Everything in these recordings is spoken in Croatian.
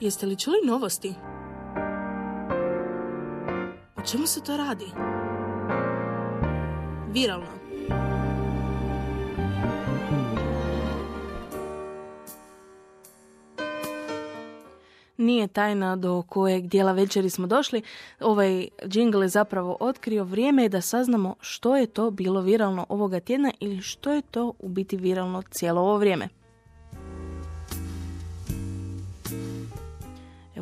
Jeste li čuli novosti? O čemu se to radi? Viralno. Nije tajna do kojeg dijela večeri smo došli. Ovaj džingl je zapravo otkrio vrijeme je da saznamo što je to bilo viralno ovoga tjedna ili što je to u biti viralno cijelo ovo vrijeme.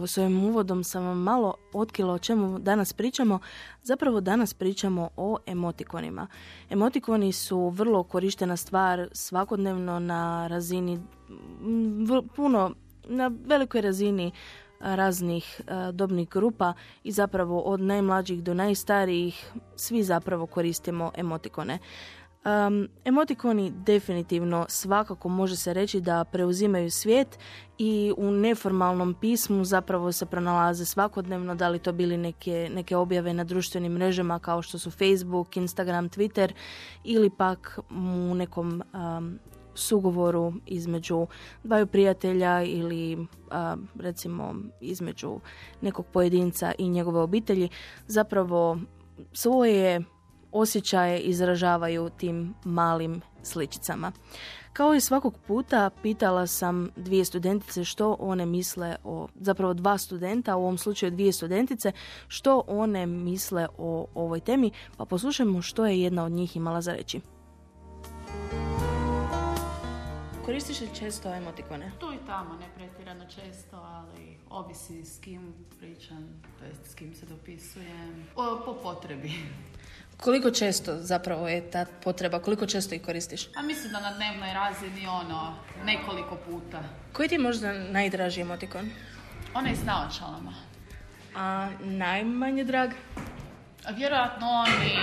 Evo s ovim uvodom sam vam malo otkrila o čemu danas pričamo. Zapravo danas pričamo o emotikonima. Emotikoni su vrlo korištena stvar svakodnevno na razini puno na velikoj razini raznih dobnih grupa i zapravo od najmlađih do najstarijih svi zapravo koristimo emotikone. Um, emotikoni definitivno svakako može se reći da preuzimaju svijet i u neformalnom pismu zapravo se pronalaze svakodnevno, da li to bili neke, neke objave na društvenim mrežama kao što su Facebook, Instagram, Twitter ili pak u nekom sugovoru između dvaju prijatelja ili recimo između nekog pojedinca i njegove obitelji. Zapravo svoje osjećaje izražavaju tim malim sličicama. Kao i svakog puta pitala sam dvije studentice što one misle o, zapravo dva studenta, u ovom slučaju dvije studentice, što one misle o ovoj temi, pa poslušajmo što je jedna od njih imala za reći. Koristiš li često emotikone? Tu i tamo, ne pretjerano često, ali ovisi s kim pričam, to jest s kim se dopisujem, po potrebi. Koliko često zapravo je ta potreba, koliko često ih koristiš? A mislim da na dnevnoj razini ono, nekoliko puta. Koji ti je možda najdraži emotikon? Onaj s naočalama. A najmanje drag? A vjerojatno oni,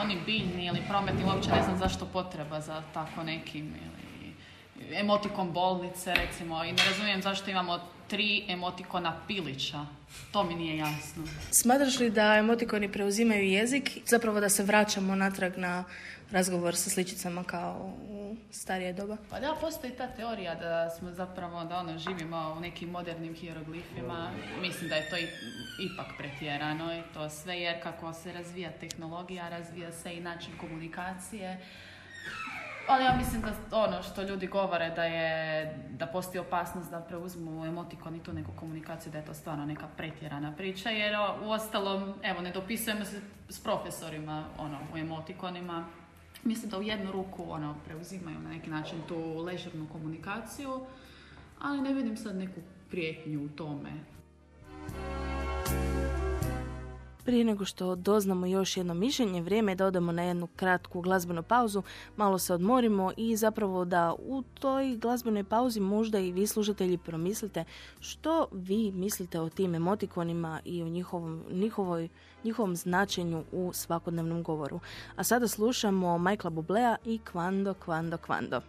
oni biljni ili prometni, uopće ne znam zašto potreba za tako nekim ili emotikon bolnice, recimo, i ne razumijem zašto imamo tri emotikona pilića. To mi nije jasno. Smatraš li da emotikoni preuzimaju jezik, zapravo da se vraćamo natrag na razgovor sa sličicama kao u starije doba? Pa da, postoji ta teorija da smo zapravo, da ono, živimo u nekim modernim hieroglifima. Mislim da je to ipak pretjerano i to sve, jer kako se razvija tehnologija, razvija se i način komunikacije ali ja mislim da ono što ljudi govore da je, da postoji opasnost da preuzmu emotikon i tu neku komunikaciju, da je to stvarno neka pretjerana priča, jer u ostalom, evo, ne dopisujemo se s profesorima, ono, u emotikonima, mislim da u jednu ruku, ono, preuzimaju na neki način tu ležernu komunikaciju, ali ne vidim sad neku prijetnju u tome. Prije nego što doznamo još jedno mišljenje, vrijeme je da odemo na jednu kratku glazbenu pauzu, malo se odmorimo i zapravo da u toj glazbenoj pauzi možda i vi služatelji promislite što vi mislite o tim emotikonima i o njihovom, njihovoj, njihovom značenju u svakodnevnom govoru. A sada slušamo Michaela Bublea i Kvando, Kvando, Kvando.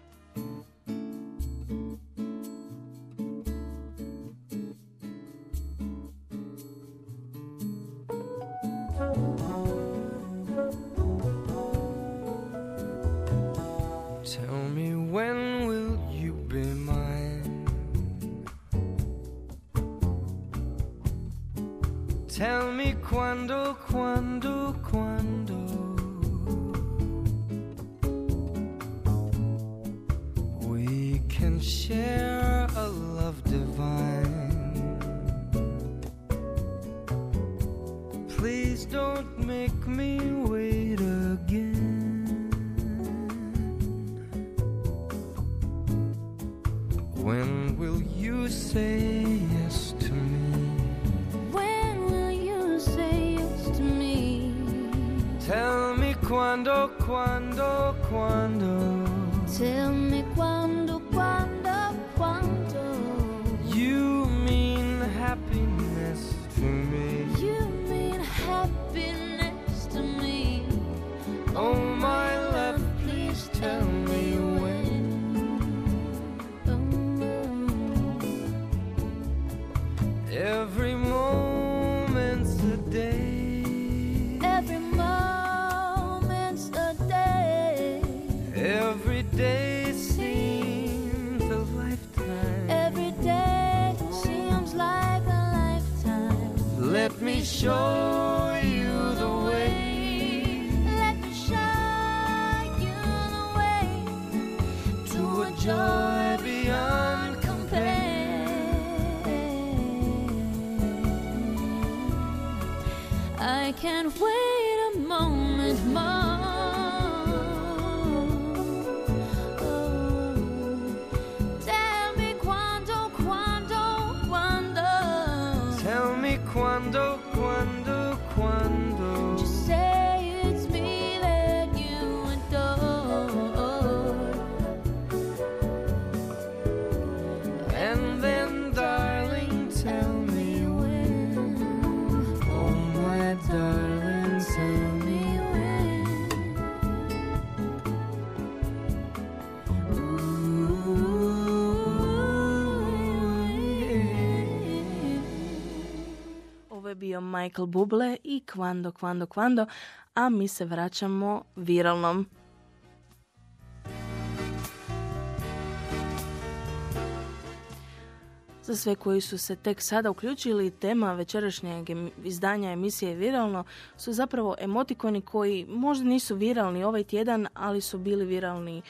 Tell me quando, quando, quando. We can share a love divine. Please don't make me wait again. When will you say a. Every moment's a day. Every day seems a lifetime. Every day seems like a lifetime. Let me show you the way. Let me show you the way to a joy. Can't wait a moment more. Tell me quando, quando, quando. Tell me quando, quando, quando. Michael Buble i Kvando, Kvando, Kvando, a mi se vraćamo viralnom. Za sve koji su se tek sada uključili, tema večerašnjeg izdanja emisije Viralno su zapravo emotikoni koji možda nisu viralni ovaj tjedan, ali su bili viralni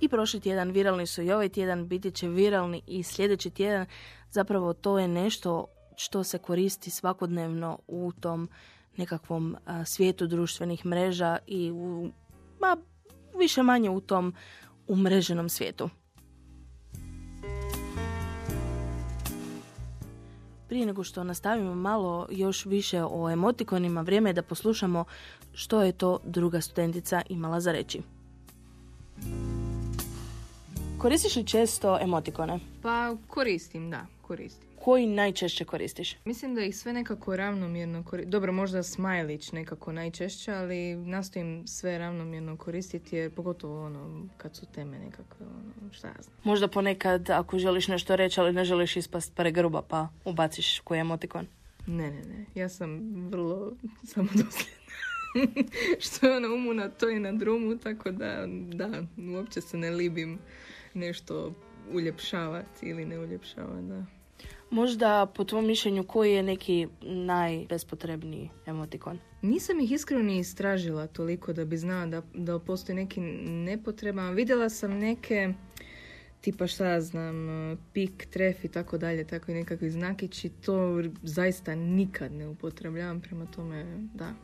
i prošli tjedan, viralni su i ovaj tjedan, biti će viralni i sljedeći tjedan. Zapravo to je nešto što se koristi svakodnevno u tom nekakvom svijetu društvenih mreža i u, ma, više manje u tom umreženom svijetu. Prije nego što nastavimo malo još više o emotikonima, vrijeme je da poslušamo što je to druga studentica imala za reći. Koristiš li često emotikone? Pa koristim, da, koristim. Koji najčešće koristiš? Mislim da ih sve nekako ravnomjerno koristim. Dobro, možda smajlić nekako najčešće, ali nastojim sve ravnomjerno koristiti jer pogotovo ono kad su teme nekakve, ono, šta ja znam. Možda ponekad ako želiš nešto reći, ali ne želiš ispast pregruba pa ubaciš koji emotikon. Ne, ne, ne. Ja sam vrlo samodosljedna. Što je na umu, na to i na drumu, tako da, da, uopće se ne libim nešto uljepšavati ili ne uljepšavati, da. Možda po tvom mišljenju koji je neki najbespotrebniji emotikon? Nisam ih iskreno ni istražila toliko da bi znala da, da postoji neki nepotreban. Vidjela sam neke tipa šta znam, pik, tref i tako dalje, tako i nekakvi znakići, to zaista nikad ne upotrebljavam, prema tome, da.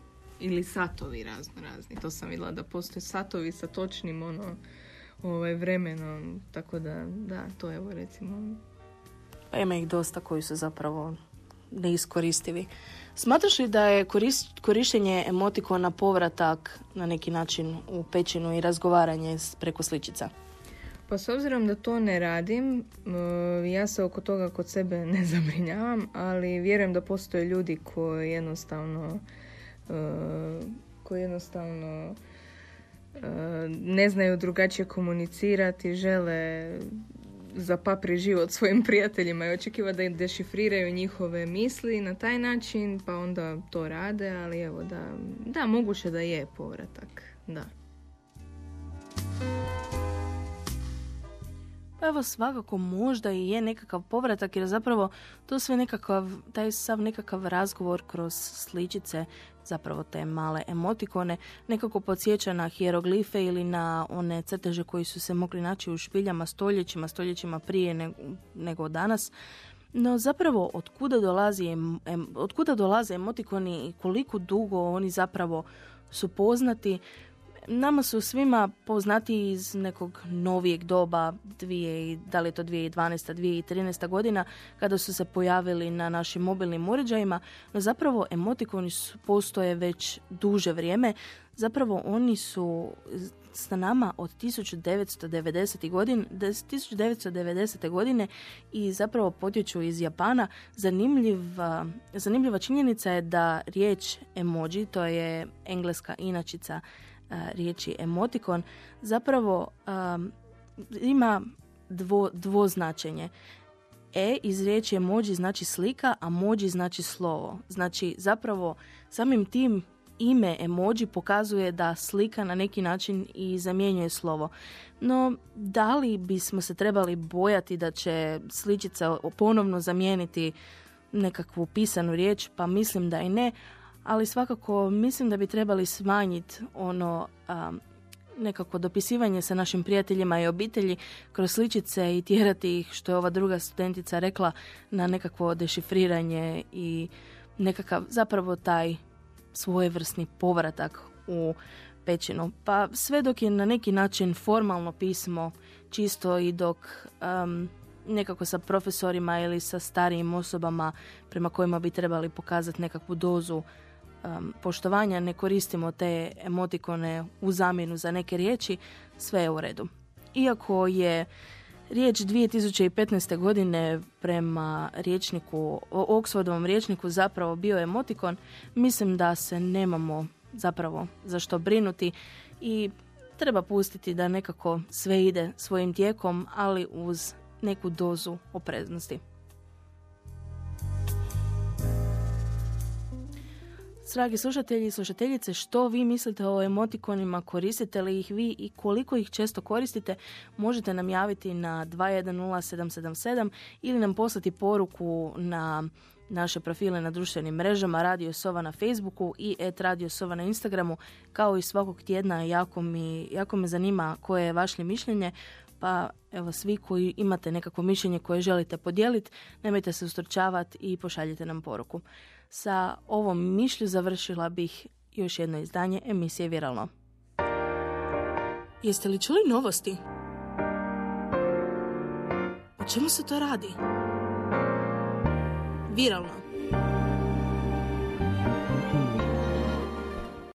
Ili satovi razno razni, to sam vidjela da postoje satovi sa točnim ono, ovaj, vremenom, tako da, da, to evo recimo, Pa ima ih dosta koji su zapravo neiskoristivi. Smatraš li da je korištenje emotikona povratak na neki način u pećinu i razgovaranje preko sličica? Pa s obzirom da to ne radim, ja se oko toga kod sebe ne zabrinjavam, ali vjerujem da postoje ljudi koji jednostavno e, koji jednostavno e, ne znaju drugačije komunicirati, žele zapapri život svojim prijateljima i očekiva da im dešifriraju njihove misli na taj način, pa onda to rade, ali evo da, da, moguće da je povratak, da. Pa evo svakako možda i je nekakav povratak jer zapravo to sve nekakav, taj sav nekakav razgovor kroz sličice, zapravo te male emotikone, nekako podsjeća na hieroglife ili na one crteže koji su se mogli naći u špiljama stoljećima, stoljećima prije nego, danas. No zapravo od kuda dolazi, od kuda dolaze emotikoni i koliko dugo oni zapravo su poznati, Nama su svima poznati iz nekog novijeg doba, dvije, da li je to 2012. 2013. godina, kada su se pojavili na našim mobilnim uređajima, no zapravo emotikoni postoje već duže vrijeme. Zapravo oni su sa nama od 1990. godine, 1990. godine i zapravo potječu iz Japana. Zanimljiva, zanimljiva činjenica je da riječ emoji, to je engleska inačica riječi emotikon zapravo am, ima dvo, dvoznačenje. E iz riječi emoji znači slika, a moji znači slovo. Znači zapravo samim tim ime emoji pokazuje da slika na neki način i zamjenjuje slovo. No, da li bismo se trebali bojati da će sličica ponovno zamijeniti nekakvu pisanu riječ? Pa mislim da i ne, ali svakako mislim da bi trebali smanjiti ono a, nekako dopisivanje sa našim prijateljima i obitelji kroz sličice i tjerati ih, što je ova druga studentica rekla, na nekakvo dešifriranje i nekakav zapravo taj svojevrsni povratak u pećinu. Pa sve dok je na neki način formalno pismo čisto i dok em, nekako sa profesorima ili sa starijim osobama prema kojima bi trebali pokazati nekakvu dozu em, poštovanja, ne koristimo te emotikone u zamjenu za neke riječi, sve je u redu. Iako je riječ 2015. godine prema riječniku, Oxfordovom riječniku zapravo bio emotikon, mislim da se nemamo zapravo za što brinuti i treba pustiti da nekako sve ide svojim tijekom, ali uz neku dozu opreznosti. Dragi slušatelji i slušateljice, što vi mislite o emotikonima, koristite li ih vi i koliko ih često koristite, možete nam javiti na 210777 ili nam poslati poruku na naše profile na društvenim mrežama Radio Sova na Facebooku i et Radio Sova na Instagramu. Kao i svakog tjedna, jako, mi, jako me zanima koje je vaše mišljenje, pa evo svi koji imate nekakvo mišljenje koje želite podijeliti, nemojte se ustručavati i pošaljite nam poruku. Sa ovom mišlju završila bih još jedno izdanje emisije Viralno. Jeste li čuli novosti? O čemu se to radi? Viralno.